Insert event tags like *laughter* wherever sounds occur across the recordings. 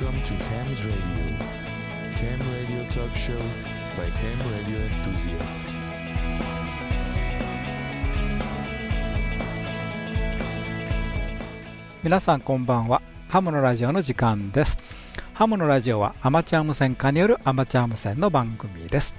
Welcome to Ham's Radio. Ham Radio Talk Show by Ham Radio Enthusiasts. 皆さんこんばんはハムのラジオの時間ですハムのラジオはアマチュア無線化によるアマチュア無線の番組です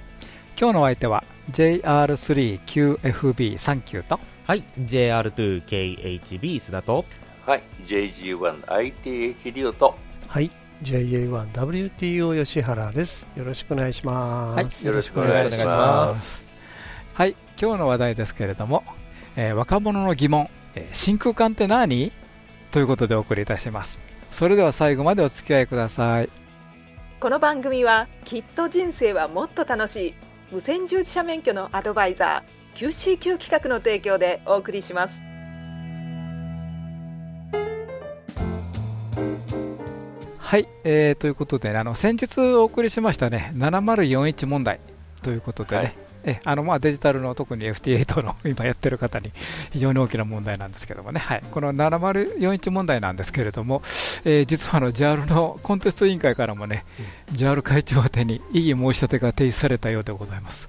今日のお相手は JR3QFB39 とはい JR2KHB 須田とはい JG1ITH リオとはい JA1WTO 吉原です。よろしくお願いします、よろしくお願いします。はい。今日の話題ですけれども、えー若者の疑問、えー真空管って何？ということでお送りいたします。それでは最後までお付き合いください。この番組はきっと人生はもっと楽しい無線従事者免許のアドバイザー QCQ 企画の提供でお送りしますはい、えーということでね、あの先日お送りしましたね、7041問題ということでね、はい。えあのまあデジタルの特に FT8 の *laughs* 今やってる方に非常に大きな問題なんですけどもね、はい、この7041問題なんですけれども、えー実はあの JAL のコンテスト委員会からもね、JAL 会長宛てに異議申し立てが提出されたようでございます。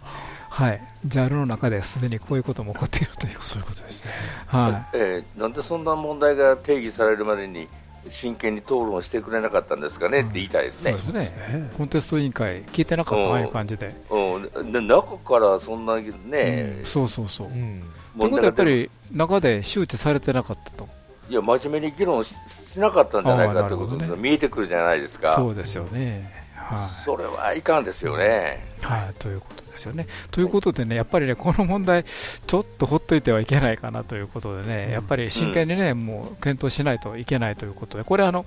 はい、JAL の中ですでにこういうことも起こっているという、そういうことですね。はい、えーなんでそんな問題が定義されるまでに真剣に討論してくれなかったんですかねって言いたいですね。そうで、すね、ねコンテスト委員会、聞いてなかったああいう感じで、うん、で中からそんなね、うん。そうそうそう。うん。ということはやっぱり中で周知されてなかったと、いや真面目に議論ししなかったんじゃないかということが見えてくるじゃないですか、そうですよね。はそれはいかんですよね、い、はい、ということですよね。ということでね、やっぱりね、この問題、ちょっとほっといてはいけないかなということでね、やっぱり真剣にね、もう検討しないといけないということ。で、これあの、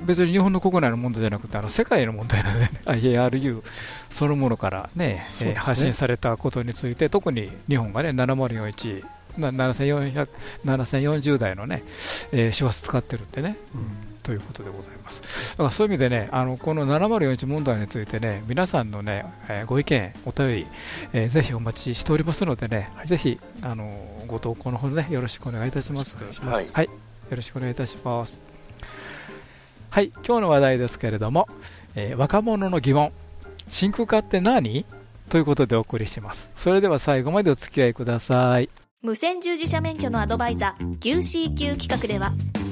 別に日本の国内の問題じゃなくて、あの世界の問題なので、ね、*laughs* IARU そのものからね、ね。えー発信されたことについて、特に日本がね、7041、な7400 7040代のね、えー周波数使ってるんでね、ということでございます。だからそういう意味でね、あのこの7041問題についてね、皆さんのね、えーご意見、お便り、えーぜひお待ちしておりますのでね、ぜひあのご投稿のほどね、よろしくお願いいたします。はいはい、よろしくお願いいたします。はい、今日の話題ですけれども、えー若者の疑問、真空化って何？ということでお送りします。それでは最後までお付き合いください。無線従事者免許のアドバイザー QCQ 企画では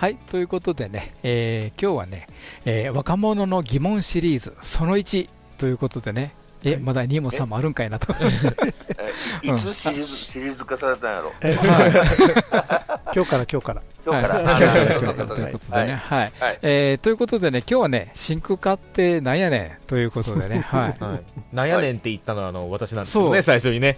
はい、ということでね、えー今日はね、えー若者の疑問シリーズその1ということでね、え、まだ2も3もあるんかいなと。え *laughs* いつシリーズシリーズ化されたんやろ、え *laughs* 今日から今日から。今日から、ということで。ね、はい。はい。えーということでね、今日はね、真空化ってなんやねんということでね、*laughs* はい。はい、なんやねんって言ったのはあの私なんですね、最初にね、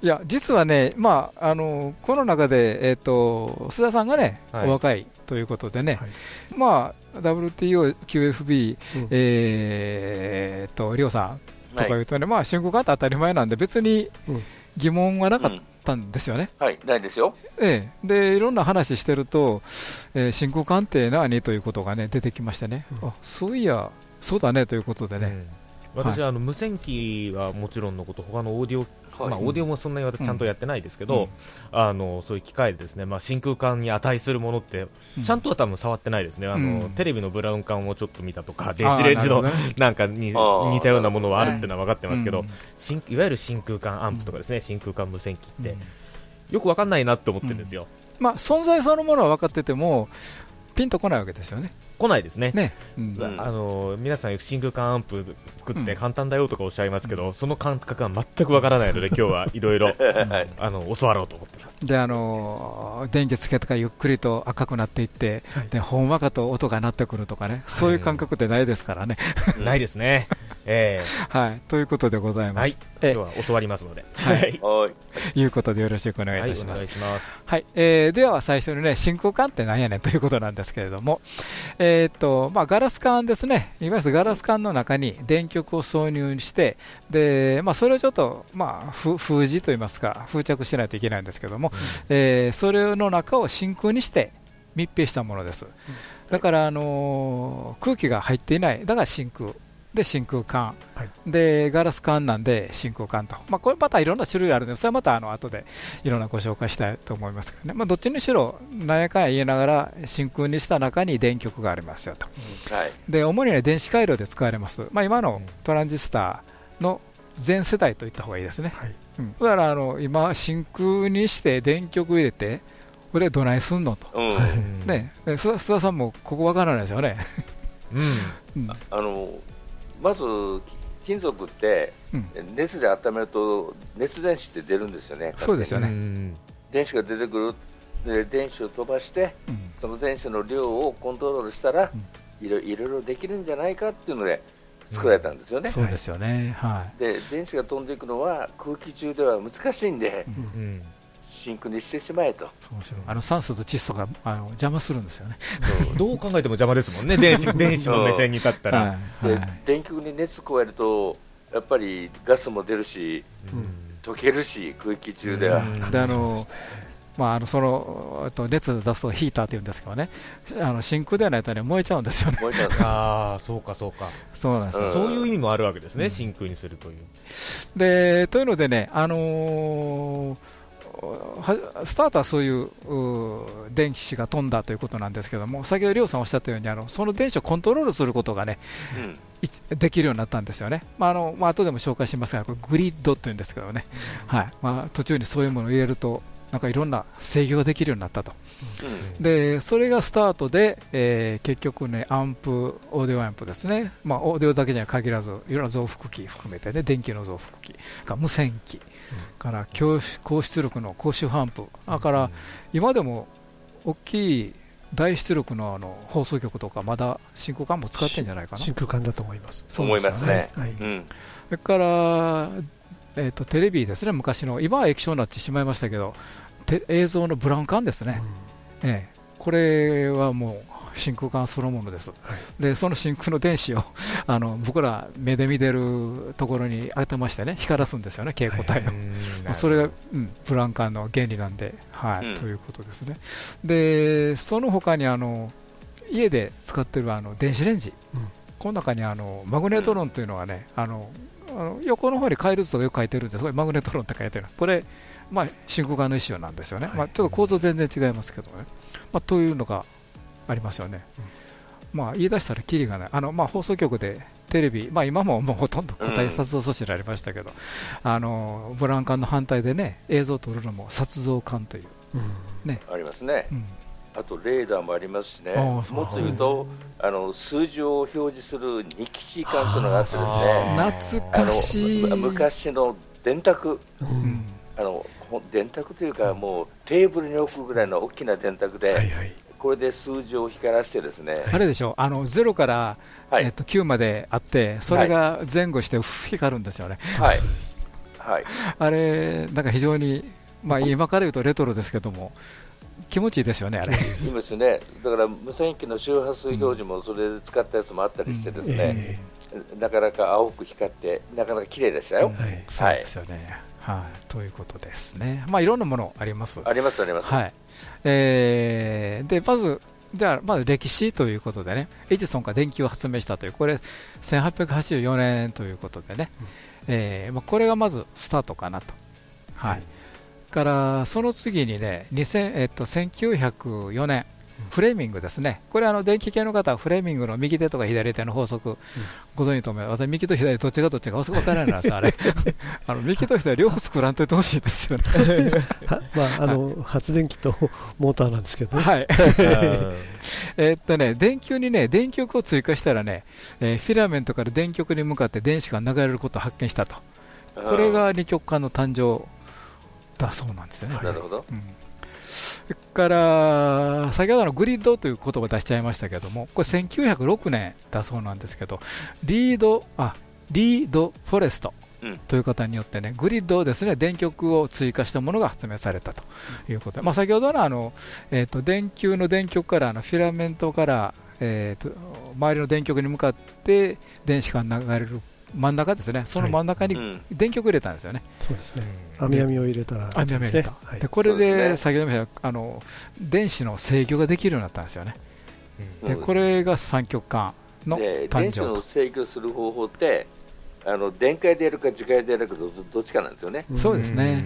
いや、実はね、まあ、あのこの中で、えっ、と、須田さんがね、はい。お若いということでね、はい。まあ、WTO、QFB、うん。えーっと、リオさんとか言うとね、まあ、真空管って当たり前なんで、別にうん。疑問はなかっうん。たんですよね。はい、ないですよ、ええ、で、いろんな話してると、えー真空管って何ということがね、出てきましてね、あそういや、そうだねということでね、うん。私はあの無線機はもちろんのこと、他のオーディオ、はい。まあ、オーディオもそんなに私ちゃんとやってないですけど、あのそういう機械でですね、まあ、真空管に値するものって、うん。ちゃんとは多分触ってないですね、あのうん。テレビのブラウン管をちょっと見たとか、電子レンジのなんかにあー。似たようなものはあるっていうのは分かってますけど、い。わゆる真空管アンプとかですね、真空管無線機って、よく分かんないなって思ってるんですよ、まあ、存在そのものは分かってても、ピンとこないわけですよね。来ないですね。ね。うん。うん。あの皆さん、真空管アンプ作ってうん。簡単だよとかおっしゃいますけど、その感覚が全くわからないので、*laughs* 今日はいろいろはい。あの教わろうと思ってます。であのー電気つけたからゆっくりと赤くなっていって、はい。でほんわかと音が鳴ってくるとかね、そういう感覚ってないですからね、ないですね。*laughs* えはい、ということでございます。はい。ええ。今日は教わりますので。はい。はい。うことでよろしくお願いいはい、たします。お願い。はい、えーでは最初にね、真空管ってなんやねんということなんですけれども、えーっとまあ、ガラス管ですね、いわゆるガラス管の中に電極を挿入して、でまあ、それをちょっと、まあ、ふ封じといいますか、封着しないといけないんですけども、えーそれの中を真空にして密閉したものです。だから、あのー空気が入っていない、だから真空。で真空管、はい。でガラス管なんで真空管と、まあ、これまたいろんな種類あるので、それはまたあの後でいろんなご紹介したいと思いますけどね、まあ、どっちにしろ、なんやかんや言いながら、真空にした中に電極がありますよと、はい。で主に、ね、電子回路で使われます、まあ、今のトランジスタの全世代といった方がいいですね、はい。うん。だからあの今、真空にして電極入れて、これどないすんのと、うん。うん。ね、で須田さんもここわからないですよね。うん。うん。あの、まず、金属ってうん、熱で温めると熱電子って出るんですよね。そうですよねうん電子が出てくる。で、電子を飛ばして、うんその電子の量をコントロールしたら、いろいろいろできるんじゃないかっていうので作られたんですよね。そうですよね、はいで、電子が飛んでいくのは空気中では難しいんで、うん。真空にしてしまえと。あの酸素と窒素があの邪魔するんですよね。どう考えても邪魔ですもんね、*laughs* 電子電子の目線に立ったら。はいで、はい。電極に熱加えると、やっぱりガスも出るし、溶けるし、空気中では。うん。であのまあ、あのそのえっと熱で出すとヒーターって言うんですけどね、あの真空ではないと、ね、燃えちゃうんですよね、ああ、そうかそうか。そうなんですよ。うん。そういう意味もあるわけですね、真空にするという。でというのでね、あのーはスタートはそういう電子が飛んだということなんですけども、先ほど亮さんおっしゃったように、あのその電子をコントロールすることがね、うん。できるようになったんですよね。まああのまあ後でも紹介しますが、これグリッドというんですけどね、はい。まあ、途中にそういうものを入れると、なんかいろんな制御ができるようになったと。うん。でそれがスタートで、えー結局ね、アンプ、オーディオアンプですね、まあ、オーディオだけじゃ限らず、いろんな増幅器含めてね、電気の増幅器、無線機、から強高出力の高周波アンプ、だから今でも大きい大出力のあの放送局とか、まだ真空管も使ってんじゃないかな。真空管だと思います。そう思いですよねますね。はい。うん。それから、えー、とテレビですね、昔の、今は液晶になってしまいましたけど、て映像のブラウン管ですね、ええ。これはもう真空管そのものです、でその真空の電子を *laughs* あの僕ら目で見てるところに当てましてね、光らすんですよね、蛍光体を。まあそれが、うん、ブラウン管の原理なんで、はいうん。ということですね。で、その他にあの家で使ってるあの電子レンジ、うん。この中にあのマグネトロンというのはね、あのあの横の方に回路図とかよく書いてるんです。これマグネトロンって書いてる、これ、まあ、真空管の一種なんですよね、はい。まあ、ちょっと構造全然違いますけどね、まあ、というのがありますよね。まあ、言い出したらきりがない、あのまあ、放送局でテレビ、まあ、今ももうほとんど固体撮像素子になりましたけど、あのブラウン管の反対でね映像を撮るのも撮像管という、うん。ありますね。うん。あとレーダーもありますしね。もっと言うと、あの数字を表示するニキシ管というのがあってですね。懐かしい、昔の電卓、うん。あのほ電卓というか、もうテーブルに置くぐらいの大きな電卓で、はいはい。これで数字を光らしてですね、あれでしょあの0から、はい。えっと、9まであって、それが前後して光るんですよね、はい、はい、*laughs* あれ、なんか非常に、まあ、今から言うとレトロですけども、気持ちいいですよね、あれ。いいですね、だから無線機の周波数表示もそれで使ったやつもあったりしてですね、えなかなか青く光って、なかなか綺麗でしたよ。えはい。そうですよね。はい、ということですね。まあ、いろんなものあります。あります、あります。はい。えーで、まず、じゃあ、まず歴史ということでね、エジソンが電球を発明したという、これ、1884年ということでね、えーまあ、これがまずスタートかなと。はい。から、その次にね、2000えっと、1904年、フレーミングですね、これあの電気系の方はフレーミングの右手とか左手の法則、ご存知と思います、私、右と左、どっちがどっちか分からないんですよ、あれ、*laughs* あの右と左、両方作らんといてほしいですよね。は *laughs* まあ、あの、発電機とモーターなんですけどね。はい *laughs* えーっとね、電球にね、電極を追加したらね、えーフィラメントから電極に向かって電子が流れることを発見したと。これが二極管の誕生だそうなんですよね。なるほど。うんそれから、先ほどのグリッドという言葉を出しちゃいましたけども、これ1906年だそうなんですけど、リード、あ、リード・フォレストうんという方によってね、グリッドをですね電極を追加したものが発明されたということで、まあ、先ほどのあの、えー、と電球の電極からフィラメントから、えー、と周りの電極に向かって電子が流れる真ん中ですね、その真ん中にうん。電極入れたんですよね。そうですね。網網を入れたら、網網入れた、はい。でこれで先ほども言ったあの電子の制御ができるようになったんですよね。でうん。これが三極管の電子の制御する方法ってあの電解でやるか磁界でやるかどどっちかなんですよね。うん。そうですね、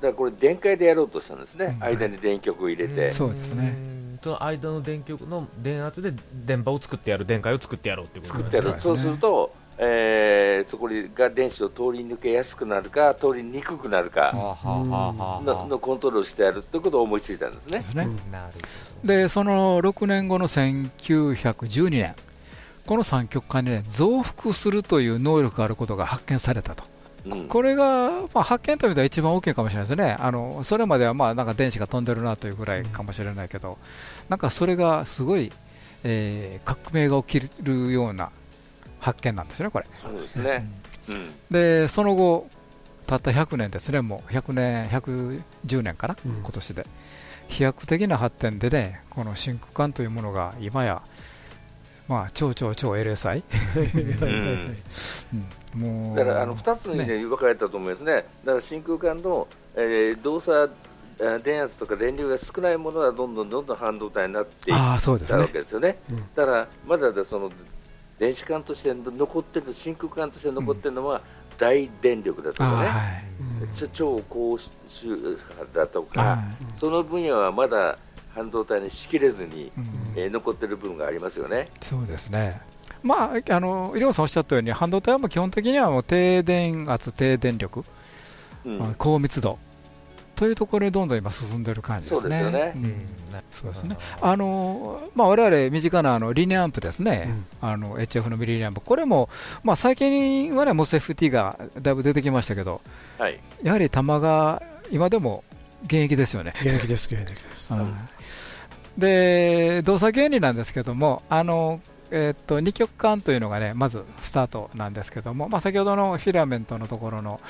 だからこれ電解でやろうとしたんですね、うん。間に電極を入れて、そうですね。うん。その間の電極の電圧で電波を作ってやる電解を作ってやろうっていうこと作ってやる、そうですねそうすると、えーそこが電子を通り抜けやすくなるか通りにくくなるかののコントロールしてやるということを思いついたんですね。ですねうん。その6年後の1912年この三極管に、ね、増幅するという能力があることが発見されたと、うん。これが、まあ、発見という意味では一番大きいかもしれないですね、あのそれまではまあなんか電子が飛んでるなというぐらいかもしれないけど、なんかそれがすごい、えー革命が起きるような発見なんですね、これ。そうですね、うん。でその後、たった100年ですね、もう100年、110年かな、うん。今年で、飛躍的な発展でね、この真空管というものが今や、まあ、超超超 LSI、*laughs* うだからあの2つに、ね。分かれたと思いますね、だから真空管の、えー動作、えー電圧とか電流が少ないものはどんどんどんどん半導体になっていっああそうですたわね、けですよね。うんだからまだでその電子管として残ってる真空管として残ってるのは大電力だとかね、はい。超高周波だとか、はその分野はまだ半導体にしきれずに、いうん。えー残ってる部分がありますよね。そうですね。まあ、あの、医療さんおっしゃったように、半導体はもう基本的にはもう低電圧、低電力、うん。まあ高密度というところにどんどん今進んでる感じですね。そうですよねうんうんそうですね。あの、まあ、我々身近なあのリニアアンプですね。うんあの HF のミリニアンプ、これも、まあ、最近はね、MOSFET がだいぶ出てきましたけど、はい、やはり玉が今でも現役ですよね。現役です、現役です。うんで動作原理なんですけども、あのえーっと二極管というのがねまずスタートなんですけども、まあ、先ほどのフィラメントのところの、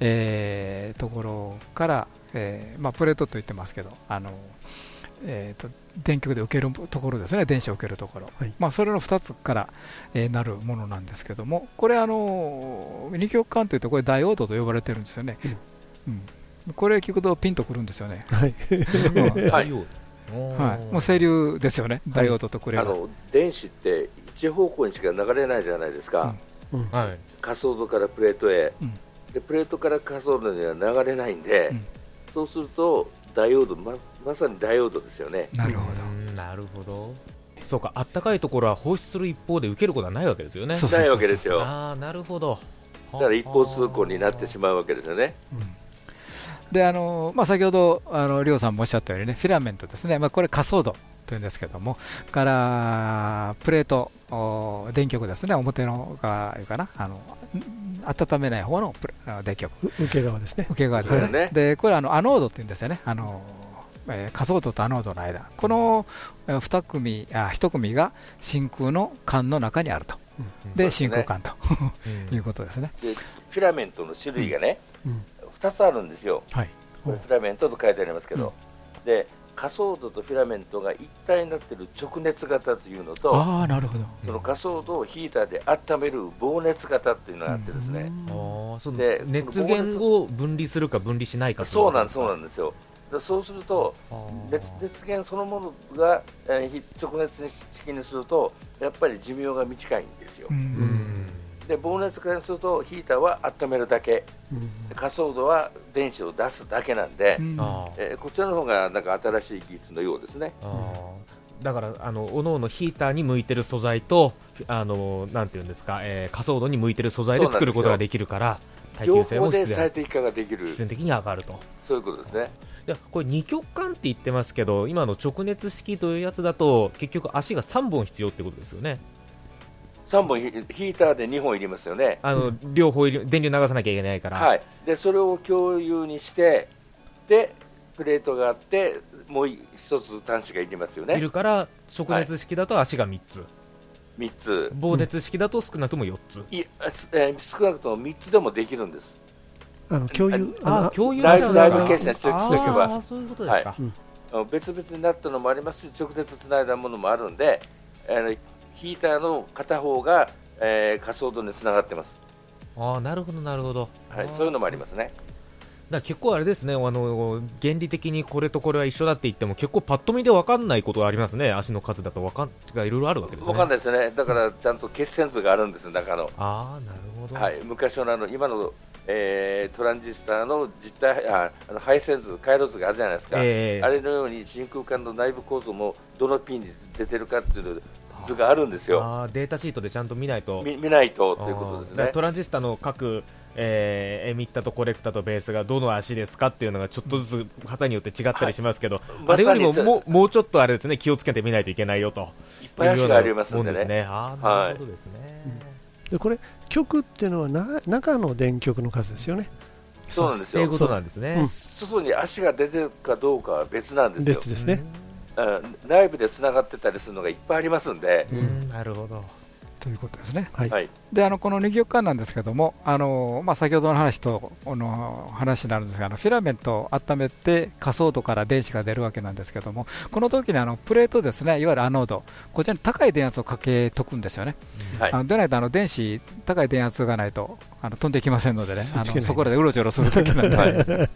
えーところから、えーまあ、プレートと言ってますけど、あのえーと電極で受けるところですね、電子を受けるところ、はい。まあ、それの2つから、えーなるものなんですけども、これ、あの二極管というと、これ、ダイオードと呼ばれてるんですよね。うん。これ聞くとピンとくるんですよね。はい。う *laughs* んはい。はい、もう清流ですよね、ダイオードとこれは。あの電子って一方向にしか流れないじゃないですか、うん。はい。下層度からプレートへ、うん。でプレートから下層度には流れないんで、うんそうするとダイオードままさにダイオードですよね。なるほど。うんなるほど。そうかあったかいところは放出する一方で受けることはないわけですよね。ないわけですよ。ああなるほど。だから一方通行になってしまうわけですよね。であのまあ、先ほどあの亮さんもおっしゃったようにねフィラメントですね、まあ、これ下層度というんですけどもからプレートお電極ですね。表のがいうかな。あのん温めない方の電極う受け側ですね。受け側ですね、はでこれあのアノードって言うんですよね。あの、えー下層度とアノードの間。このえー2組あ1組が真空の管の中にあると。うですね。真空管と。うん。いうことですね、でフィラメントの種類がね、うん。2つあるんですよ、はい。これフィラメントと書いてありますけど、で下層度とフィラメントが一体になっている直熱型というのと、ああなるほど。その下層度をヒーターで温める放熱型っていうのがあってですね、あーそので熱源を分離するか分離しないかそうなんです、そうんなんですよ。でそうすると熱熱源そのものが、えーひ直熱式にするとやっぱり寿命が短いんですよ。う。うんで放熱化にするとヒーターは温めるだけ。うん。下層度は電子を出すだけなんで、うん。えーこちらの方がなんか新しい技術のようですね。だからあのおのおのヒーターに向いてる素材とあのなんていうんですか、えー、加速度に向いてる素材で作ることができるから耐両久性も必方で最適化ができる。必然的に上がると。そういうことですね。いやこれ二極管って言ってますけど今の直熱式というやつだと結局足が3本必要ってことですよね3本ヒヒーターで2本いりますよね。あの、両方電流流さなきゃいけないから、はい。でそれを共有にしてでプレートがあってもう一つ端子がいりますよね。いるから直熱式だと足が3つ、3つ。棒熱式だと少なくとも4つ、いえー少なくとも3つでもできるんです。あの共有あの共有ライブライなんですかブ決済しておけばそういうことですか、あの別々になったのもありますし直接つないだものもあるんで、あのヒーターの片方が、えー、仮想度につながってます、ああなるほどなるほど、はいそういうのもありますね。だ結構あれですねあの原理的にこれとこれは一緒だって言っても結構パッと見で分かんないことがありますね。足の数だと分かんがいろいろあるわけですね。わかんないですね。だからちゃんと決線図があるんです中の、ああなるほど、はい、昔のあの今の、えートランジスタの実体ああの配線図回路図があるじゃないですか、ええ。あれのように真空管の内部構造もどのピンに出てるかっていう図があるんですよ。あーデータシートでちゃんと見ないと。見見ないとということですね。あーだからトランジスタの各、えーエミッタとコレクタとベースがどの足ですかっていうのがちょっとずつ型によって違ったりしますけど、まあれよりもまさにもうもうちょっとあれですね気をつけてみないといけないよと。いっぱい足がありますんでね。いうようなもんですね。あーなるほどですね、でこれ極っていうのはな中の電極の数ですよね。そうなんですよ。っていうことなんですね、外に足が出てるかどうかは別なんですよ。別ですね、うん内部でつながってたりするのがいっぱいありますんで、うん。なるほど。ということですね。はい、はい、であのこの二極管なんですけども、あのまあ、先ほどの話とこの話になるんですが、あのフィラメントを温めて仮想度から電子が出るわけなんですけども、この時にあのプレートですね、いわゆるアノード、こちらに高い電圧をかけとくんですよね。はい。あのでないとあの電子、高い電圧がないとあの飛んできませんのでね、あのそこらでうろちょろするだけなんで、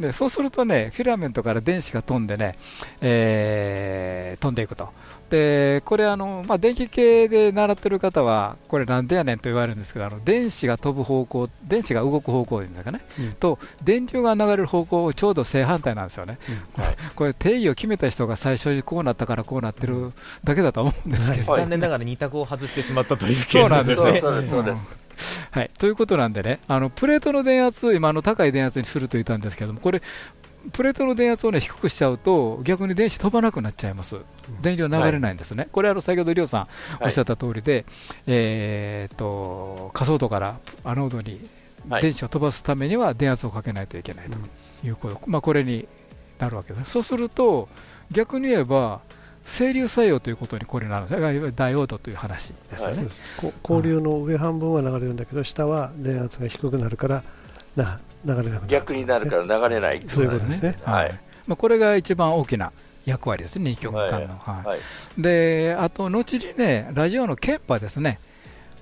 *laughs* でそうするとね、フィラメントから電子が飛んでね、えー飛んでいくと。でこれあの、まあ、電気系で習ってる方は、これなんでやねんと言われるんですけど、あの電子が飛ぶ方向、電子が動く方向ですかね、うん。と電流が流れる方向、ちょうど正反対なんですよね、これこれ定義を決めた人が最初にこうなったからこうなってるだけだと思うんですけど、はい。残念ながら二択を外してしまったというケースそうなんですね。そうそうですそうですはい、ということなんでね、あのプレートの電圧、今あの高い電圧にすると言ったんですけども、これ、プレートの電圧を、ね、低くしちゃうと、逆に電子飛ばなくなっちゃいます、電流流れないんですね、これ、あの先ほど、りょうさんおっしゃった通りで、えーっと仮想度からアノードにはい。電子を飛ばすためには電圧をかけないといけないということ、まあ、これになるわけです。そうすると逆に言えば整流作用ということにこれなるんですね、ダイオードという話ですよね。そうです。こ交流の上半分は流れるんだけど下は電圧が低くなるからな流れなくなる。逆になるから流れないそういうことですね。はい。まあ、これが一番大きな役割ですね、二極管の。はい。はい。であと、後にね、ラジオの鍵波ですね、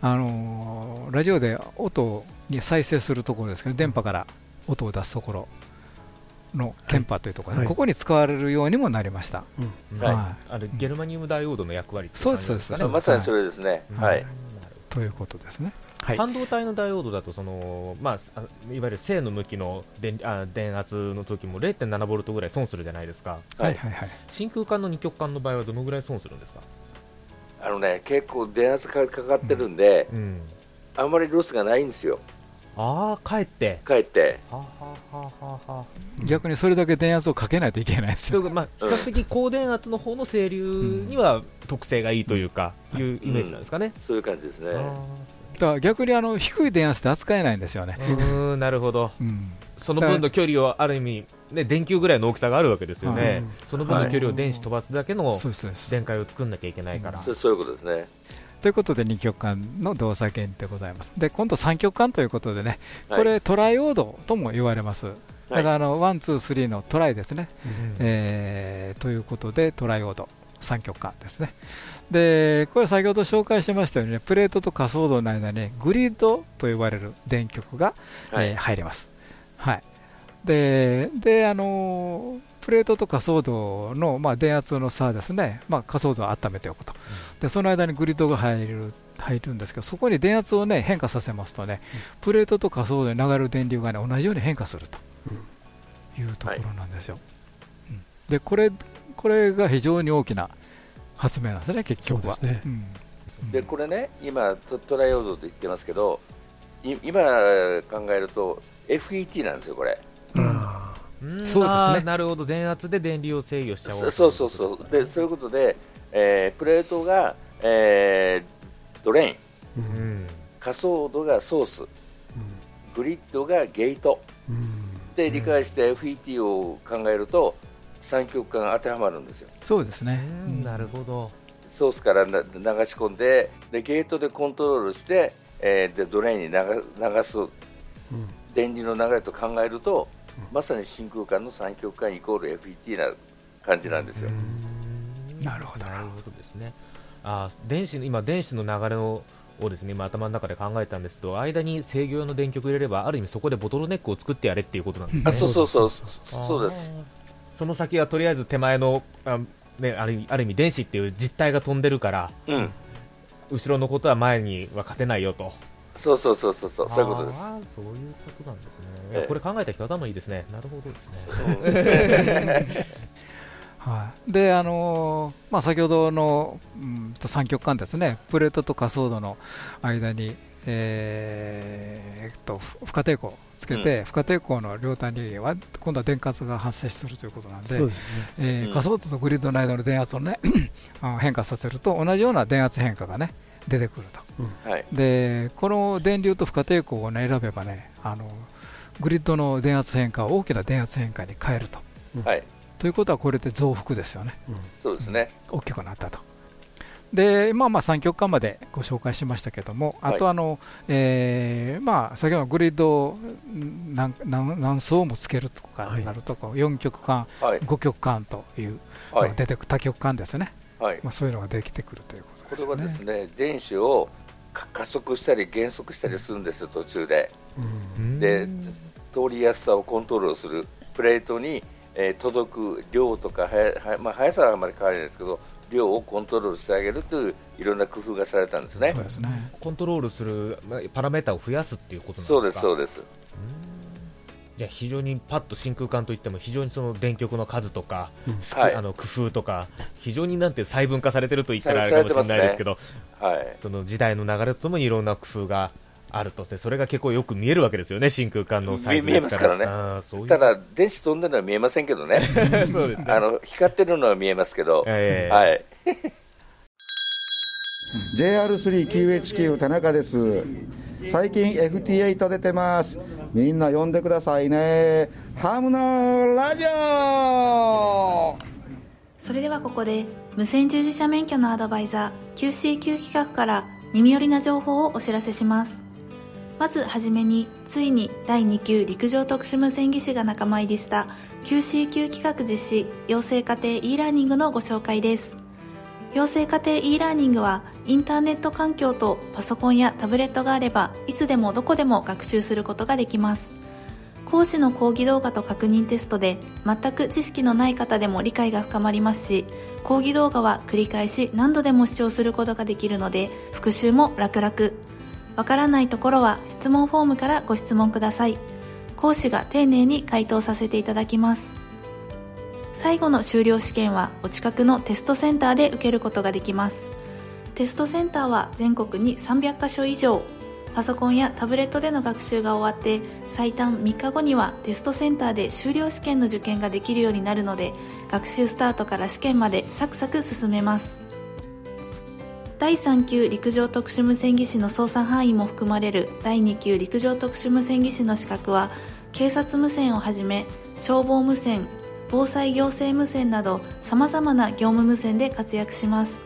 あのーラジオで音に再生するところですけど、電波から音を出すところの鍵波というところ、はい。ここに使われるようにもなりました。はい。はあれゲルマニウムダイオードの役割ってそうですそうです。まさにそれですね、はい。い、ということですね。はい、半導体のダイオードだとその、まあ、あいわゆる正の向きの電あ電圧の時も0.7ボルトぐらい損するじゃないですか。はいはいはい。真空管の二極管の場合はどのぐらい損するんですか、あのね結構電圧がかかってるんで、うん、あんまりロスがないんですよ、ああ帰って。かえって。逆にそれだけ電圧をかけないといけないですまあ、比較的高電圧の方の整流には特性がいいというか、いうイメージなんですかね。そういう感じですね。だから逆にあの低い電圧って扱えないんですよね。うーんなるほど。うん。その分の距離をある意味、ね、電球ぐらいの大きさがあるわけですよね、はいその分の距離を電子飛ばすだけの。電界を作んなきゃいけないから、そそういうことですね。ということで二極管の動作原理でございます。で今度三極管ということでね、はいこれ triode とも言われます。だからあの one two three の tri ですね。うんえーということで triode 三極管ですね。でこれ先ほど紹介しましたようにね、プレートとカソードの間にグリッドと呼ばれる電極が、はいえー入ります。はい。でであのープレートとカソードの、まあ、電圧の差ですね、まあ、カソードを温めておくと、でその間にグリッドが入る入るんですけど、そこに電圧を、ね、変化させますとね、プレートと仮想度に流れる電流が、ね、同じように変化すると。いうところなんですよ。うん。でこれこれが非常に大きな発明なんですね、結局は。ですね。うん。で、これね、今、トトライオードと言ってますけど、い今考えると FET なんですよ、これ。あうん。そうですね。なるほど。電圧で電流を制御しちゃおうそそうそうそう。で、そういうことで、えープレートが、えードレイン、ーうん。うん仮想度がソース、グリッドがゲート。うん。で理解して FET を考えると、三極化が当てはまるんですよ。そうですね。うんなるほど。ソースからな流し込んででゲートでコントロールして、えーでドレーンに流流す電流の流れと考えると、まさに真空管の三極管イコール FET な感じなんですよ。なるほどなるほどですね。あー電子の今電子の流れををですね今頭の中で考えたんですけど間に制御用の電極入れればある意味そこでボトルネックを作ってやれっていうことなんですね。あそうそうそうあそうです。ーその先はとりあえず手前のあ,、ね、ある意味ある意味電子っていう実体が飛んでるからうん、後ろのことは前には勝てないよとそうそうそうそうそうそういうことです。そういうことなんですいやこれ考えた人頭いいですね。なるほどですね。はい、であのーまあ、先ほどの、うん、と三極管ですね、プレートと下層度の間に、えーえっとふ負荷抵抗をつけて、負荷抵抗の両端には今度は電圧が発生するということなんで、そうですね。えーうん。下層度とグリッドの間の電圧を、ね、あ変化させると、同じような電圧変化が、ね、出てくると。はい。でこの電流と負荷抵抗を、ね、選べばねあのグリッドの電圧変化を大きな電圧変化に変えると。はい。ということはこれで増幅ですよね。そうですね。大きくなったと。で、まあまあ三極化までご紹介しましたけども、あとあの、えーまあ先ほどのグリッドを何何何層もつけるとかはいなると、こう4極間、はい。5極間というのはい。が出てくる多極間ですね。はい。まあそういうのができてくるということですよね。これはですね、電子をか加速したり減速したりするんですよ、途中で。で、通りやすさをコントロールするプレートに、えー届く量とかはや、はやまあ、速さはあまり変わらないですけど、量をコントロールしてあげるといういろんな工夫がされたんですねそう。ですね。コントロールするまあパラメータを増やすっていうことなんですか？そうです、そうです。じゃあ非常にパッと真空管といっても非常にその電極の数とか、しはいあの工夫とか非常になんていう細分化されてると言ったらあれかもしれないですけどはい。その時代の流れとともにいろんな工夫があるとしてそれが結構よく見えるわけですよね真空管のサイズですから。見えますあーそういう。ただ、電子飛んでるのは見えませんけどね。そうですね。あの、光ってるのは見えますけど、ええ。はい。*laughs* JR3QHQ 田中です。最近 FT8 出てます。みんな呼んでくださいね。ハムのラジオ！それではここで無線従事者免許のアドバイザー QCQ 企画から耳寄りな情報をお知らせしますまずはじめについに第2級陸上特殊無線技師が仲間入りした QCQ 企画実施養成家庭 e ラーニングのご紹介です。養成家庭 e ラーニングはインターネット環境とパソコンやタブレットがあればいつでもどこでも学習することができます。講師の講義動画と確認テストで全く知識のない方でも理解が深まりますし講義動画は繰り返し何度でも視聴することができるので復習も楽々。わからないところは質問フォームからご質問ください。講師が丁寧に回答させていただきます。最後の修了試験はお近くのテストセンターで受けることができます。テストセンターは全国に300カ所以上。パソコンやタブレットでの学習が終わって最短3日後にはテストセンターで修了試験の受験ができるようになるので学習スタートから試験までサクサク進めます。第3級陸上特殊無線技師の操作範囲も含まれる第2級陸上特殊無線技師の資格は警察無線をはじめ消防無線防災行政無線などさまざまな業務無線で活躍します。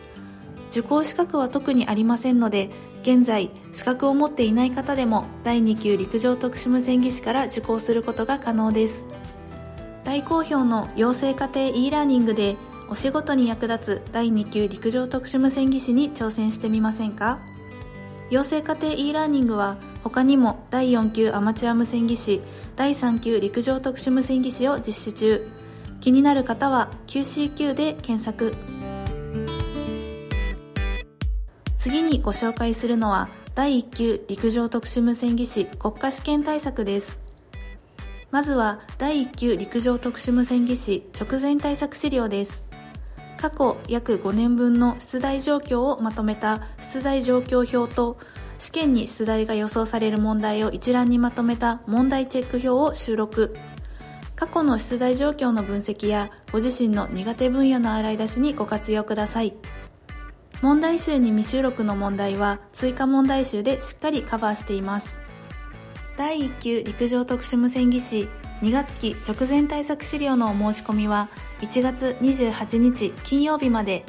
受講資格は特にありませんので現在資格を持っていない方でも第2級陸上特殊無線技師から受講することが可能です。大好評の養成家庭 e ラーニングでお仕事に役立つ第2級陸上特殊無線技師に挑戦してみませんか？養成家庭 e ラーニングは他にも第4級アマチュア無線技師第3級陸上特殊無線技師を実施中。気になる方は QCQ で検索。次にご紹介するのは第1級陸上特殊無線技師国家試験対策です。まずは第1級陸上特殊無線技師直前対策資料です。過去約5年分の出題状況をまとめた出題状況表と試験に出題が予想される問題を一覧にまとめた問題チェック表を収録。過去の出題状況の分析やご自身の苦手分野の洗い出しにご活用ください。問題集に未収録の問題は追加問題集でしっかりカバーしています。第1級陸上特殊無線技師2月期直前対策資料のお申し込みは1月28日金曜日まで。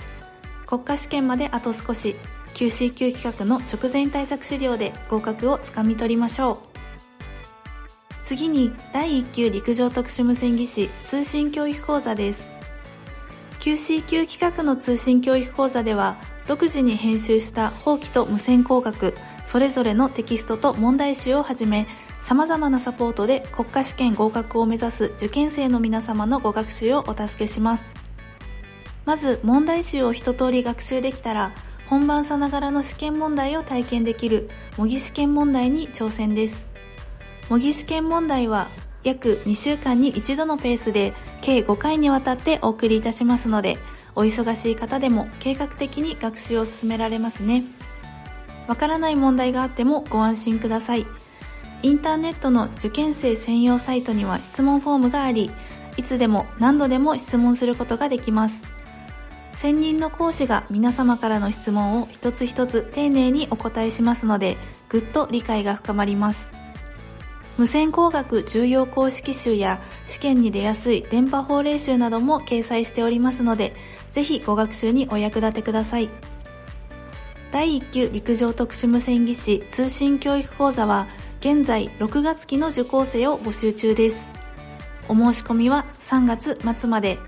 国家試験まであと少し。QCQ 企画の直前対策資料で合格をつかみ取りましょう。次に第1級陸上特殊無線技師通信教育講座です。QCQ 企画の通信教育講座では独自に編集した法規と無線工学それぞれのテキストと問題集をはじめ様々なサポートで国家試験合格を目指す受験生の皆様のご学習をお助けします。まず問題集を一通り学習できたら本番さながらの試験問題を体験できる模擬試験問題に挑戦です。模擬試験問題は約2週間に1度のペースで計5回にわたってお送りいたしますのでお忙しい方でも計画的に学習を進められますね。わからない問題があってもご安心ください。インターネットの受験生専用サイトには質問フォームがありいつでも何度でも質問することができます。専任の講師が皆様からの質問を一つ一つ丁寧にお答えしますのでぐっと理解が深まります。無線工学重要公式集や試験に出やすい電波法令集なども掲載しておりますのでぜひご学習にお役立てください。第1級陸上特殊無線技師通信教育講座は現在6月期の受講生を募集中です。お申し込みは3月末まで。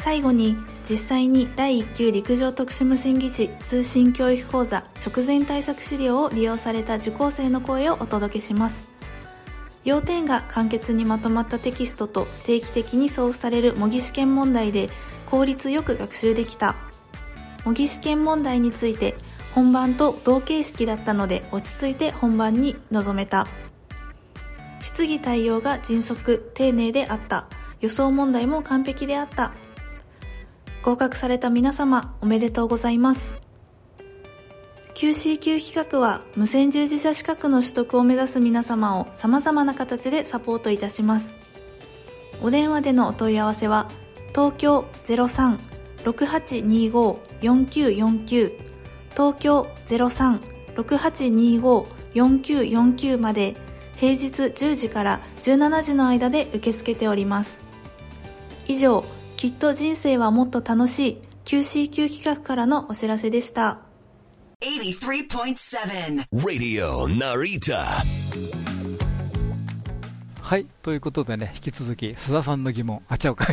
最後に実際に第1級陸上特殊無線技師通信教育講座直前対策資料を利用された受講生の声をお届けします。要点が簡潔にまとまったテキストと定期的に送付される模擬試験問題で効率よく学習できた。模擬試験問題について本番と同形式だったので落ち着いて本番に臨めた。質疑対応が迅速丁寧であった。予想問題も完璧であった。合格された皆様おめでとうございます。QCQ 企画は無線従事者資格の取得を目指す皆様を様々な形でサポートいたします。お電話でのお問い合わせは東京03-6825-4949東京03-6825-4949まで平日10時から17時の間で受け付けております。以上きっと人生はもっと楽しい QCQ 企画からのお知らせでした。83.7 Radio Narita はいということでね引き続き須田さんの疑問あちゃうか、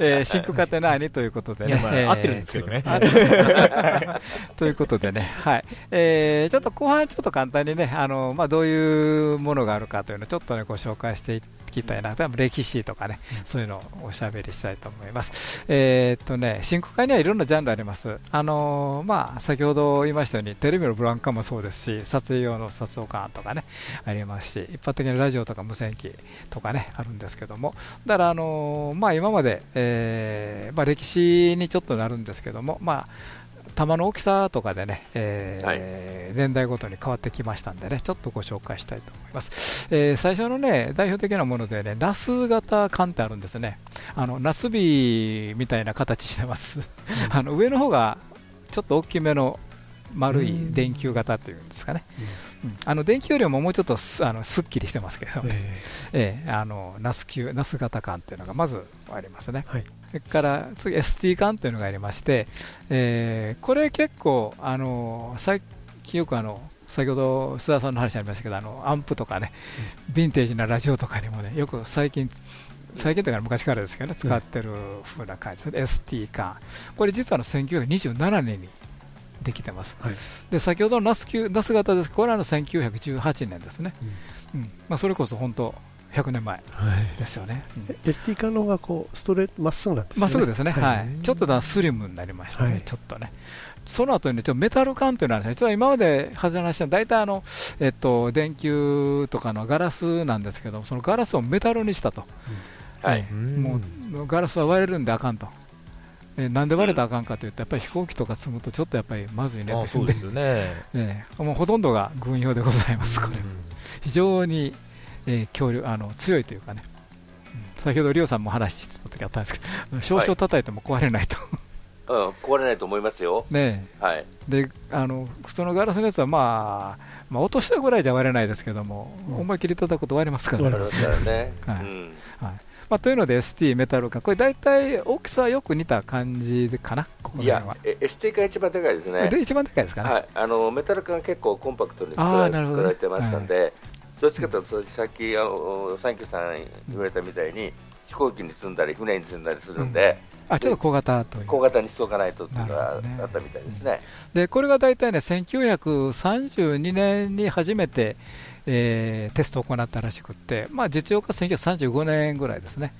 えー、新区化って何ということでね、まあ、えー合ってるんですけどね。*laughs* ということでねはい、えー、ちょっと後半ちょっと簡単にねあの、まあ、どういうものがあるかというのをちょっとねご紹介していきたいな歴史とかねそういうのをおしゃべりしたいと思います。えー、っとね新区会にはいろんなジャンルあります。あのまあ先ほど言いましたようにテレビのブランカもそうですし撮影用の撮影感とかねありますし一般的にラジオとか無線機とかねあるんですけどもだからあのまあ今まで、えーまあ、歴史にちょっとなるんですけどもまあ玉の大きさとかでね、えーはい、年代ごとに変わってきましたんでね、ちょっとご紹介したいと思います。えー、最初のね、代表的なものでね、ナス型缶ってあるんですね。あの、ナスビみたいな形してます。*laughs* あの、上の方がちょっと大きめの丸い電球型というんですかね、うん、あの電球よりももうちょっとすあのすっきりしてますけど。ね、え。ー、え。ー、あのナス球ナス型感っていうのがまずありますね、はい、それから次 ST 管というのがありまして、えー、これ結構あの最近よくあの先ほど須田さんの話ありましたけどあのアンプとかね、うん、ヴィンテージなラジオとかにもねよく最近最近というか昔からですけどね使ってる風な感じ。で、ST 管これ実はの1927年にできてます、はい、で先ほどのナスナス型です。これはの1918年ですね、うん、うん、まあ、それこそ本当100年前ですよね、はいうん、ST 化の方がこうストレートまっすぐなんですね。まっすぐですね、はい、はい、ちょっとだスリムになりましたね、はい、ちょっとね。その後に、ね、ちょっとメタル管というのは、ね、ちょっと今まで話した大体あの、えっと、電球とかのガラスなんですけどそのガラスをメタルにしたと、うん、はい、もうガラスは割れるんであかんとえなんで割れたらあかんかというと、やっぱり飛行機とか積むとちょっとやっぱりまずいね。とそうですよね。ね *laughs* もうほとんどが軍用でございます、これ、非常に、えー、強力あの強いというかね、うん、先ほどリオさんも話してた時あったんですけど、少々叩いても壊れないと、うん、壊れないと思いますよ。ねはい、であの普通のガラスのやつは、まあ、まあ、落としたぐらいじゃ割れないですけども、うん、思い切り叩くと割れますからね。ね。はい、はいまあ、というので ST メタルカ、これ大体大きさはよく似た感じかな、ここいやら辺は。、ST が一番でかいですね。で一番でかいですかね。はい、あのメタルが結構コンパクトに作らーなるほどね作られてましたんで、どっちかというとさっきあのサンキューさん言われたみたいに飛行機に積んだり船に積んだりするんで、あちょっと小型という。小型にしておかないとっていうのがあったみたいですね。でこれが大体ね、1932年に初めて、えーテストを行ったらしくって、まあ、実用化1935年ぐらいですね。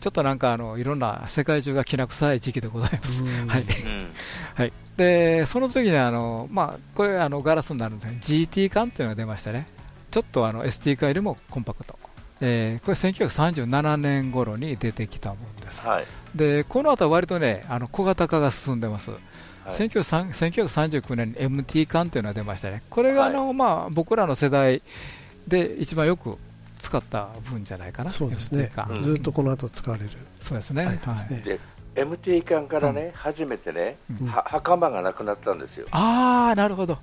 ちょっとなんかあのいろんな世界中がきな臭い時期でございます。はい。うん。はい、でその次にあの、まあ、これあのガラスになるんですが GT 缶っていうのが出ましたね、ちょっとあの ST 缶よりもコンパクト、えーこれ1937年頃に出てきたものです。はい。でこの後は割とねあの小型化が進んでます。はい。1903 1939年に MT 缶というのが出ましたね、これがあの、まあ、僕らの世代で一番よく使った分じゃないかな、そうですね。うんずっとこの後使われる。そうですね、ですね、で MT 缶からね、初めてね、うん。は袴がなくなったんですよ。ああ、なるほど、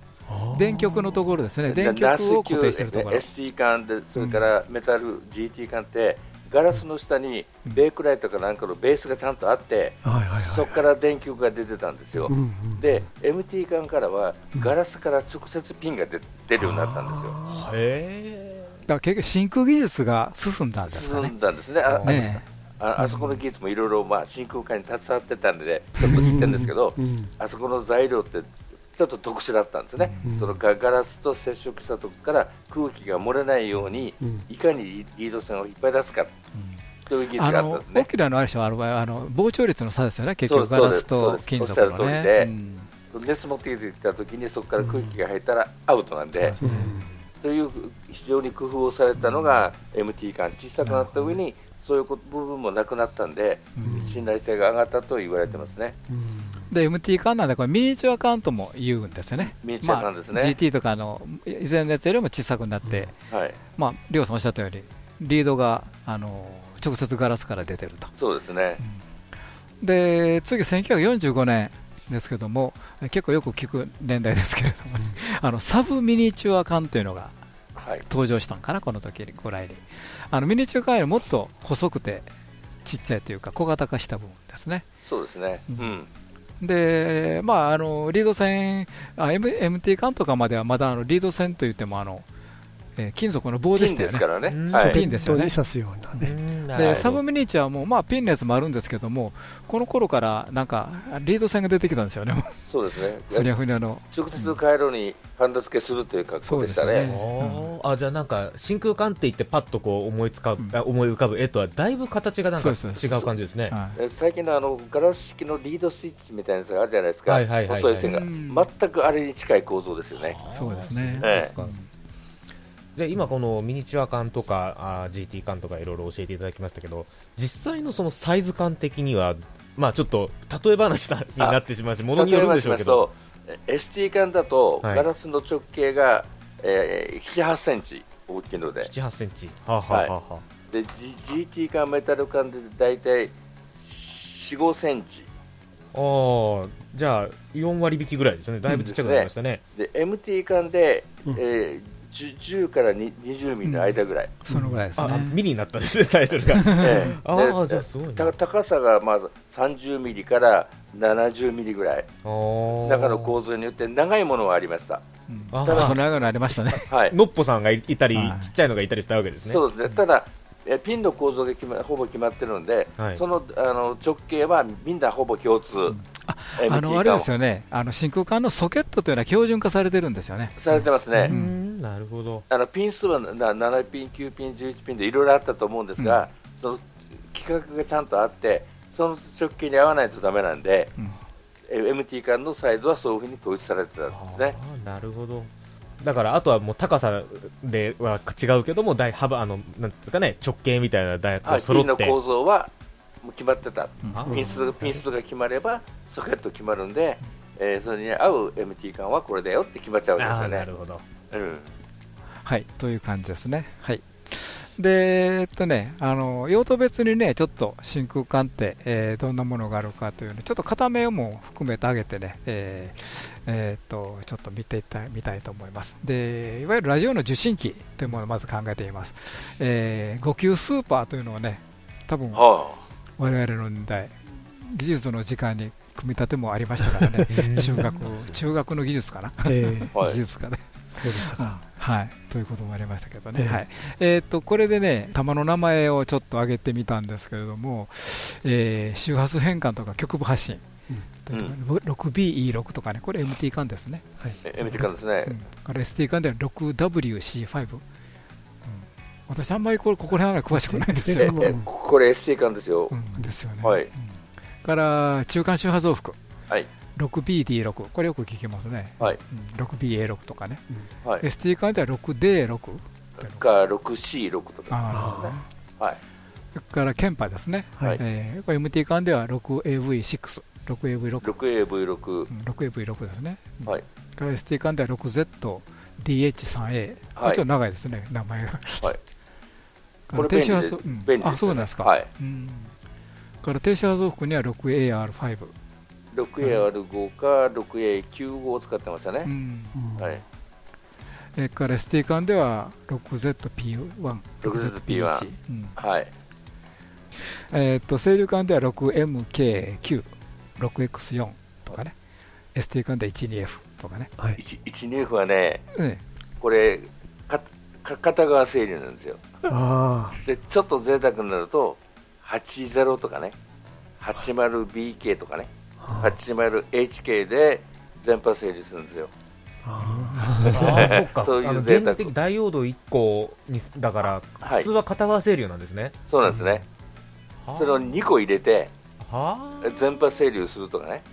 電極のところですね、電極を固定してるところ、ST 缶で、それからメタル GT 缶って、ガラスの下にベークライトかなんかのベースがちゃんとあって、そこから電極が出てたんですよ。うんうんで、MT 缶からはガラスから直接ピンが出出るようになったんですよ。へだから結局、真空技術が進んだんですかね。進。んだんですね。あねああそこの技術もいろいろまあ真空管に携わってたんで、ちょっと知ってるんですけど、うん。あそこの材料ってちょっと特殊だったんですね、そのガガラスと接触したとこから空気が漏れないように、うん。いかにリード線を引っ張り出すかという技術あのがあったんですね。大。きなのある人はあの場合あの膨張率の差ですよね、結局、ガラスと金属のおっしゃる通りねで。うん。熱持ってきてきたときにそこから空気が入ったらアウトなんで、そうですね。という非常に工夫をされたのが MT 缶、小さくなった上にそういう部分もなくなったんで、信頼性が上がったと言われてますね。で MT 缶なんで、これミニチュア缶とも言うんですよね、ミニチュア缶ですねまあ GT とかの以前のやつよりも小さくなって、はい、まあ、リオさんおっしゃったように、リードがあの直接ガラスから出てると。そうですね。で次、1945年ですけども、結構よく聞く年代ですけれども、ねあのサブミニチュア缶というのがはい、登場したんかな、この時ぐらいに。あのミニチュア缶よりもっと細くてちっちゃいというか、小型化した部分ですね。そうですね。ううんん。で、まあ、あのリード戦あ、M、MT 缶とかまではまだあのリード戦といってもあの、えー金属の棒でピンしたよね。ですからね。うんはい。ピンですよねに刺すようなねでサブミニチュアはもう、まあ、ピンのやつもあるんですけども、この頃からなんかリード線が出てきたんですよね、そうですね。ふにゃふにゃの。直接回路にハンダ付けするという格好でしたね。そうですよねあじゃあなんか真空管って言ってパッとこう思いつか、あ思い浮かぶ絵とはだいぶ形がなんか違う感じですね。最近のあのガラス式のリードスイッチみたいなやつがあるじゃないですか、細い線が、うん全くあれに近い構造ですよね。そうですね。ええで今このミニチュア缶とかあー GT 缶とかいろいろ教えていただきましたけど実際のそのサイズ感的にはまあちょっと例え話になってしまうしものによるんでしょうけど。ST 缶だとはい。ガラスの直径が、えー、7、8センチ大きいので、7、8センチ。はあ、はあはあはあ。で G- GT 缶、メタル缶で大体4、5センチ、あーじゃあ4割引きぐらいですね。だいぶちっちゃくなりましたね、で MT 缶で、えー、10, 10から2 20ミリの間ぐらい、そのぐらいですああね。ミリになったんですね *laughs* タイトルが。ええ。あじゃあすごい高さがまず30ミリから70ミリぐらい、中の構造によって長いものはありました。ただ、そのようになりましたね。はい。のっぽさんがいいたり、はい。ちっちゃいのがいたりしたわけですね。そうですね、ただ、えピンの構造が決まほぼ決まってるので、はい。そのあの直径はみんなほぼ共通、MT あのあれ缶ですよね、あの真空管のソケットというのは標準化されてるんですよね。されてますね、うーんなるほど。あのピン数はな7ピン、9ピン、11ピンでいろいろあったと思うんですが、その規格がちゃんとあって、その直径に合わないとだめなんで、うん。え MT 缶のサイズはそういうふうに統一されてたんですね。なるほど。だからあとはもう高さでは違うけども大幅あのなんですかね直径みたいな大はい、ピンの揃って。構造はもう決まってた、あピン数ピン数が決まればソケット決まるんで、えーそれに合う MT 缶はこれだよって決まっちゃうんですよね。なるほどうんはい、という感じですね。はい。で、えっとね、あの用途別にね、ちょっと真空管って、えーどんなものがあるかというのちょっと片目をも含めてあげてね、えーえーっとちょっと見ていったみたいと思います。で、いわゆるラジオの受信機というものをまず考えてみます。えー、5級スーパーというのをね、多分は我々の年代技術の時間に組み立てもありましたからね。*laughs* 中学中学の技術かな、*laughs* 技術かね。そうでしたか。*laughs* はい、ということもありましたけどね、ええはい。えー、とこれでね、弾の名前をちょっと挙げてみたんですけれども、えー周波数変換とか局部発信、うところ 6BE6 とかね、これ MT 間ですね、はい。い。MT 間ですね。から ST 間では 6WC5、うん私、あんまりこれここら辺は詳しくないん *laughs* ですよ、うんえこれ ST 間ですよ。うんですよね。はい。から中間周波増幅、はい。6BD6、これよく聞きますね、はい。うん 6BA6 とかね、はい。ST 間では 6D6、か 6C6 とか。あーはい。それからケンパですね、はいえーこれ MT 間では 6AV6、6AV6、6AV6。6AV6 ですね、はい。から ST 間では 6ZDH3A、これちょっと長いですね、名前が。はい。これ便利で低周波増うん。便利ですよね。あ、そうなんですか。はい。うん。から低周波増幅には 6AR5、6AR5 か 6A95 を使ってましたね。うん。はい。それから ST 間では 6ZP1、6ZP1 うん。はい。えーっと清流間では 6MK9、6X4 とかね、ST 間で 12F とかね、12F はね、え。これ、かか片側整理なんですよ。あで、ちょっと贅沢になると、80とかね、80BK とかね、80HK で全波整理するんですよ。あー。そっか。そういあのう贅沢。ダイオード1個にだから、はい。普通は片側整流なんですね。そうなんですね。それを2個入れて、は全波整理するとかね、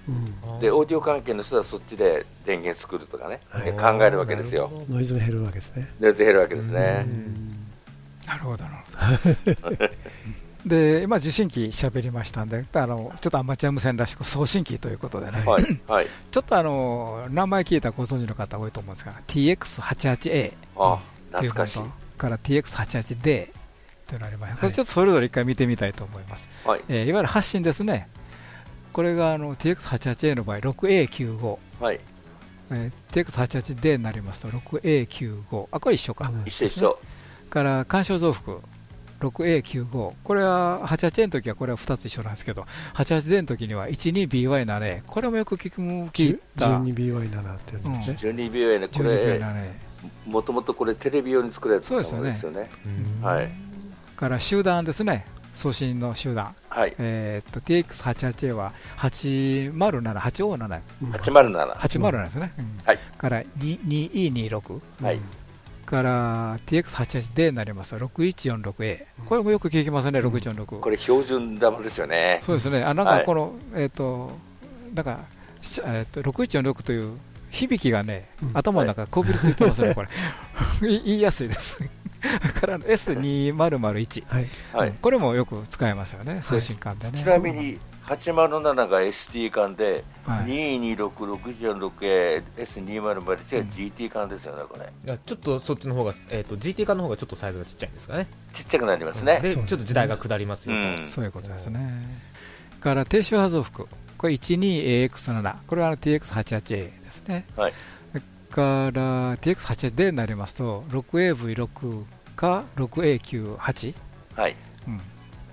でオーディオ関係の人はそっちで電源作るとかね、で考えるわけですよ。ノイズが減るわけですね。ノイズ減るわけですね。なるほど、なるほど。*laughs* で、今、受信機喋りましたんで、あのちょっとアマチュア無線らしく送信機ということでね、はいはい。*laughs* ちょっとあの名前聞いたらご存知の方多いと思うんですが、TX88A あということから TX88D というのがあります、これちょっとそれぞれ一回見てみたいと思います。はい。えーいわゆる発信ですね、これがあの TX88A の場合、6A95、はい。えー TX88D になりますと 6A95、あこれ一緒か、一緒一緒から干渉増幅 6A95 これは 88A の時はこれは2つ一緒なんですけど 88D の時には 12BY7A これもよく聞く聞いた。12BY7 ってやつですね。12秒やね、これ 12BY7A、もともとこれテレビ用に作られたものですよね。はい。から集団ですね。送信の集団、はい。えーっと TX88A は807、807、807 807ですね、うん。はい。から 2E26、はいから TX88D になります。と 6146A、これもよく聞きますね、6146。これ標準玉ですよね。そうですね、あなんはい。かこの、えっ、と、なんか、しえっ、と、6146という響きがね、頭の中こびりついてますね、これ。*laughs* 言いやすいです。*laughs* から S2001、はい。うん。これもよく使えますよね、送信間でね。ちなみに807が ST 間で、はい 2266146S200 は GT 間ですよね、これ。いやちょっとそっちの方が、えー、と GT 化の方がちょっとサイズがちっちゃいんですかねちっちゃくなりますね。でちょっと時代が下りますよと、うんそういうことですね。から低周波増幅、これ 12AX7、これはあの TX88A ですね。はい。それから TX88D になりますと、6AV6 か 6A98。はい。うん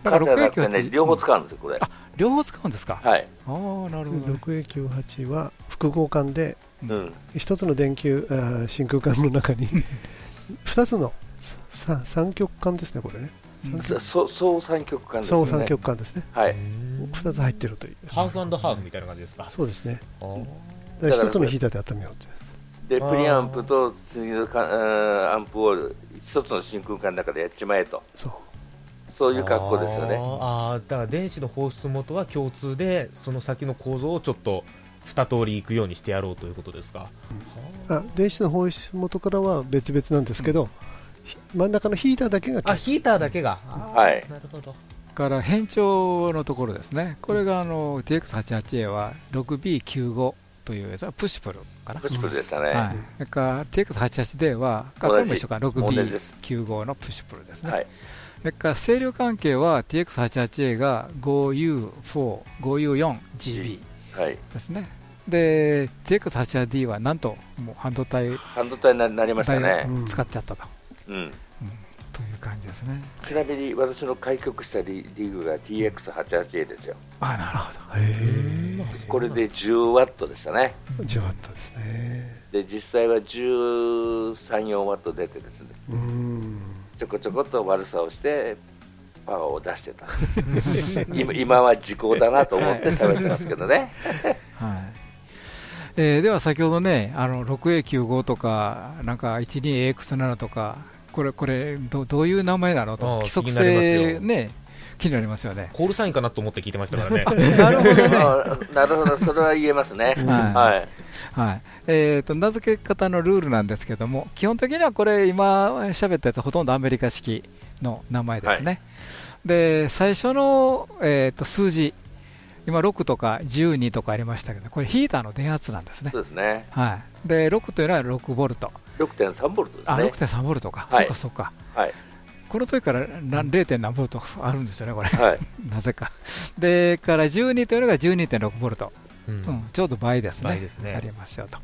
だだからから 6A98 ね、両方使うんですよ、これ。両方使うんですか？はい。ああ、なるほど。6A98 は複合間でうん。一つの電球あー真空管の中に *laughs* 二つのさ三極管ですねこれね三極そ総三極間ですよね。総三極管ですねはい。二つ入ってるというハーフハーフみたいな感じですか？そうですねあーだから一つのヒーターで温めようってで、プリアンプと次のかうんアンプを一つの真空管の中でやっちまえと。そう。そういう格好ですよね。あーあーだから電子の放出元は共通でその先の構造をちょっと二通りいくようにしてやろうということですか、あ電子の放出元からは別々なんですけど、ひ真ん中のヒーターだけがあヒーターだけがはい。なるほどから変調のところですね、これがあの TX88A は 6B95 というやつはプッシュプルかな。プッシュプルでしたねはい、から TX88D は、あこれも一緒か、同じ同じです 6B95 のプッシュプルですね。はい。それから声量関係は TX88A が 5U4、5U4GB はい。ですね。で、TX88D はなんともう半導体半導体にななりましたね。を使っちゃったと。うん。という感じですねちなみに私の開局したリリーグが TX88A ですよあなるほどへえこれで10ワットでしたね10ワットですねで実際は134ワット出てですねうんちょこちょこっと悪さをしてパワーを出してた。*laughs* 今今は時効だなと思って喋ってますけどね。*laughs* はい。えーでは先ほどねあの 6A95 とかなんか 12AX7 とかこれこれどどういう名前なのあとー規則性よ。ね気になりますよね。コールサインかなと思って聞いてましたからね。*laughs* なるほどなるほどそれは言えますね。*laughs* はい。はい。はい。えー、と名付け方のルールなんですけども基本的にはこれ今喋ったやつはほとんどアメリカ式の名前ですね、で最初の、えー、と数字今6とか12とかありましたけどこれヒーターの電圧なんですね。そうですね。はい、で6というのは6ボルト。6.3ボルトですあね6.3ボルトか、はい。そうかそうか。はいこの時からな 0. 何ボルトあるんですよねこれ、はい。*laughs* なぜか。でから12というのが12.6ボルト。うん。うん、ちょうど倍ですね。すね。ありますよと。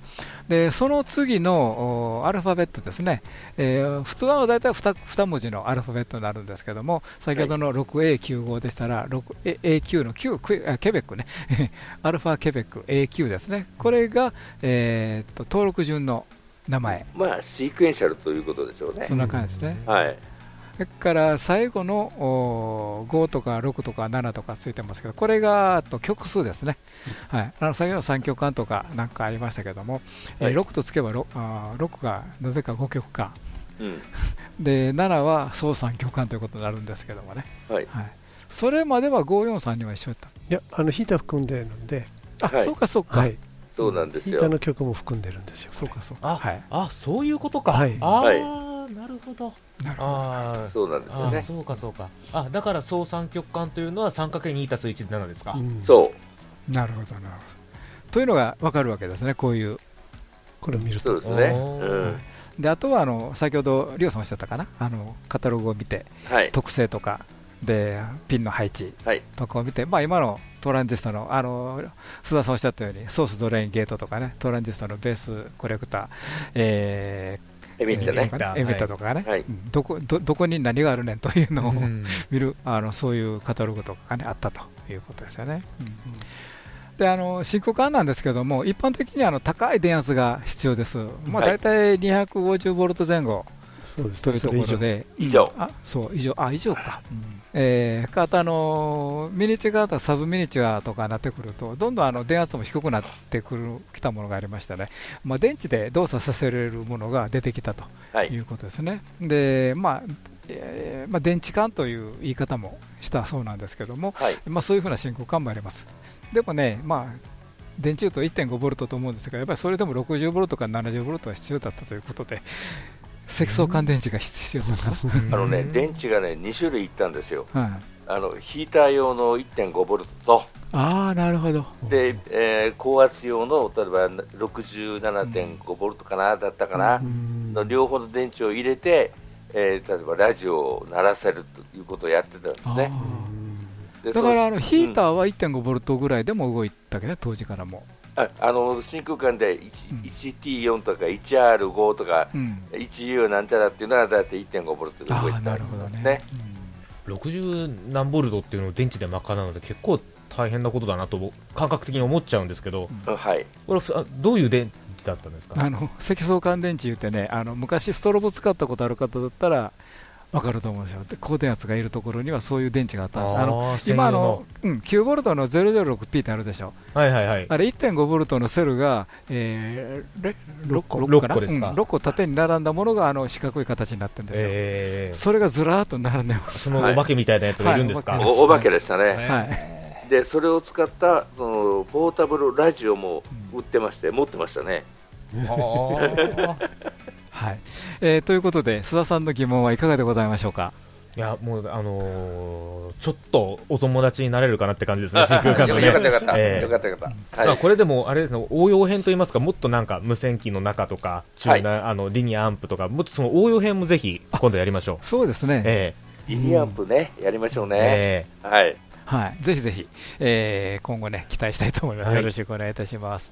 でその次のおアルファベットですね、えー普通は大体 2, 2文字のアルファベットになるんですけども先ほどの 6A95 でしたら 6A9 の9クあケベックね。*laughs* アルファケベック A9 ですね。これが、えーっと登録順の名前。まあシークエンシャルということでしょうね。そんな感じですね、はいそれから最後のお5とか6とか7とかついてますけど、これがあと曲数ですね、はい、あの先ほど3曲間とかなんかありましたけども、えーはい。6とつけば 6, あー6がなぜか5曲間、うん。*laughs* で7は総3曲間ということになるんですけどもね、はい。はい、それまでは543には一緒だった。いやあのヒーター含んでるんで、あ、はい。そうかそうか、はい、そうなんですよ。ヒーターの曲も含んでるんですよ。そうかそうか、あ、はい、あそういうことか、はい。ああ、はいなるほど。なるほど。そうなんですよね。あそうかそうか。あだから総三極間というのは 3×2 たす1で7ですか、うん。そう。なるほどなるほど。というのが分かるわけですねこういうこれを見ると。そうですね。うん。であとはあの先ほどリオさんおっしゃったかな？あのカタログを見てはい。特性とかでピンの配置はい。とかを見て、まあ、今のトランジスタのあの須田さんおっしゃったようにソースドレインゲートとかねトランジスタのベースコレクター、えエミッタね。ーとかエミッターとかね、どこどどこに何があるねんというのを、うん。見るあのそういうカタログとかが、ね、あったということですよね。であの真空管なんですけども一般的にあの高い電圧が必要です、まあ、はい。大体250ボルト前後そうです。というところ。で、以上。うんあそう以上。あ以上か、えー、あとあのミニチュアとかサブミニチュアとかになってくるとどんどんあの電圧も低くなってくるきたものがありましたね、まあ、電池で動作させられるものが出てきたとはい。いうことですね。で、まあえーまあ、電池管という言い方もしたそうなんですけども、はい。まあ、そういうふうな真空管もあります。でもね、まあ、電池と1.5ボルトと思うんですが、やっぱりそれでも60ボルトから70ボルトは必要だったということで、積層間電池が必要だかあのね電池がね2種類いったんですよら。はい、あのヒーター用の1.5ボルトとああ、なるほど。で、えー高圧用の例えば67.5ボルトかなだったかな、の両方の電池を入れて、えー例えばラジオを鳴らせるということをやってたんですね。でだからあのヒーターは1.5ボルトぐらいでも動いたけどね、当時からも。ああの真空管で 1- 1T4 とか 1R5 とかうん、1U なんちゃらっていうのはだいたい1.5ボルトで動いてたんるほどね。ですね。。60何ボルトっていうのを電池で賄うので結構大変なことだなと感覚的に思っちゃうんですけど、うん。はい。これあどういう電池だったんですか？あの積層乾電池言ってねあの昔ストロボ使ったことある方だったら分かると思うんですよ。で高電圧がいるところにはそういう電池があったんです。あの今あの、うん、9ボルトの 006P ってあるでしょ。はいはいはい。あれ1.5ボルトのセルが、えー、れ6個六かな個ですか？うん6個縦に並んだものがあの四角い形になってるんですよ、えー。それがずらーっと並んでます。そのお化けみたいなやつがいるんですか、はい。おお化けでしたね、はい、でそれを使ったそのポータブルラジオも売ってまして、持ってましたね。はい。えーということで須田さんの疑問はいかがでございましょうか？いやもうあのーちょっとお友達になれるかなって感じですね、真空管のね。よかったよかった、ええ。よかったよかった。はい。まあ、これでもあれですね応用編といいますかもっとなんか無線機の中とか中な、あのリニアアンプとかもっとその応用編もぜひ今度やりましょう。そうですね、えリニアンプね、やりましょうえね。えはい。はい、ぜひぜひ、えー今後ね期待したいと思います、はい。よろしくお願いいたします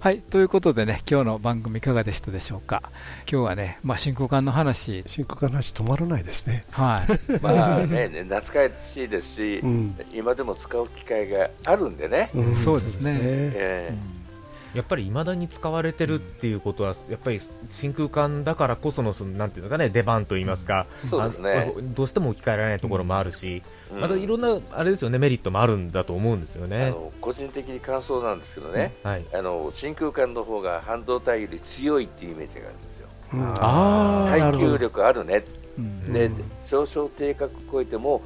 はい、ということでね、今日の番組いかがでしたでしょうか？今日はね、まあ、真空管の話。真空管の話止まらないですね。はい。*laughs* まあね、懐かしいですし、うん、今でも使う機会があるんでね。うん、そうですね。えーやっぱりいまだに使われてるっていうことは、やっぱり真空管だからこそのそのなんていうのかね出番といいますか、そうですね、どうしても置き換えられないところもあるし、うん、またいろんなあれですよねメリットもあるんだと思うんですよね。個人的に感想なんですけどね、うん、はい、あの真空管の方が半導体より強いっていうイメージがあるんですよ。うん、あ耐久力あるね、で少々定格超えても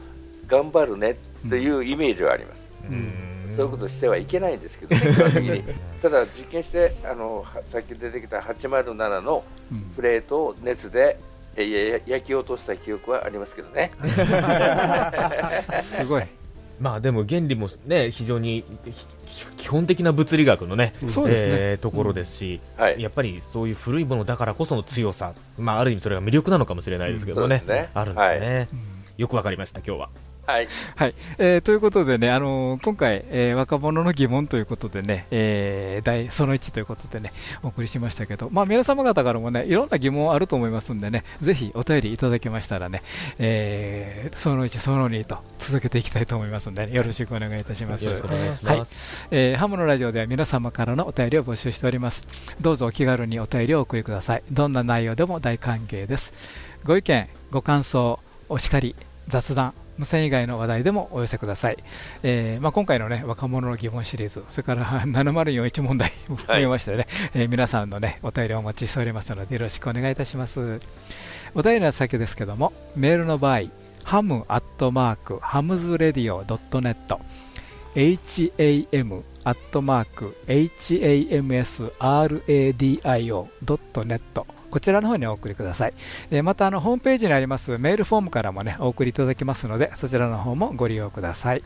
頑張るねっていうイメージはあります。うんそういうことしてはいけないんですけど、ね、*laughs* 基本的に。ただ実験してあのさっき出てきた807のプレートを熱で、うん、焼き落とした記憶はありますけどね。*laughs* すごい。まあでも原理もね非常に基本的な物理学のね、そうですね、えー、ところですし、うん。はい、やっぱりそういう古いものだからこその強さ、まあある意味それが魅力なのかもしれないですけどね、うん、ね。あるんですね、はい、よくわかりました今日は。はい。はい。えー、ということでね、あのー、今回、えー、若者の疑問ということでね、えー、第その1ということでね、お送りしましたけど、まあ、皆様方からもね、いろんな疑問あると思いますんでね、ぜひお便りいただけましたらね、えー、その1、その2と続けていきたいと思いますんで、ね、よろしくお願いいたします。よろしくお願いします。はい。えー、ハムのラジオでは皆様からのお便りを募集しております。どうぞお気軽にお便りをお送りください。どんな内容でも大歓迎です。ご意見、ご感想、お叱り、雑談、無線以外の話題でもお寄せください、えーまあ、今回の、ね、若者の疑問シリーズそれから *laughs* 7041問題も含めましてね、はい、えー、皆さんの、ね、お便りをお待ちしておりますのでよろしくお願いいたします。お便りの先ですけどもメールの場合ハムアットマークハムズレディオドットネット ham アットマーク hamsradio.net こちらの方にお送りください。えまたあのホームページにありますメールフォームからもねお送りいただけますのでそちらの方もご利用ください。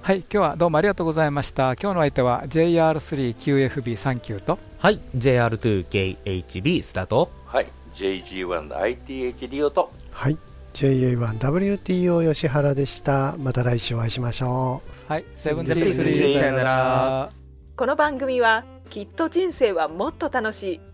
はい、今日はどうもありがとうございました。今日の相手は JR3QFB39 と、はい、JR2KHB スタート、はい、JG1ITH リオと、はい、JA1WTO 吉原でした。また来週お会いしましょう。はい、セブンティースリーさよなら。この番組はきっと人生はもっと楽しい。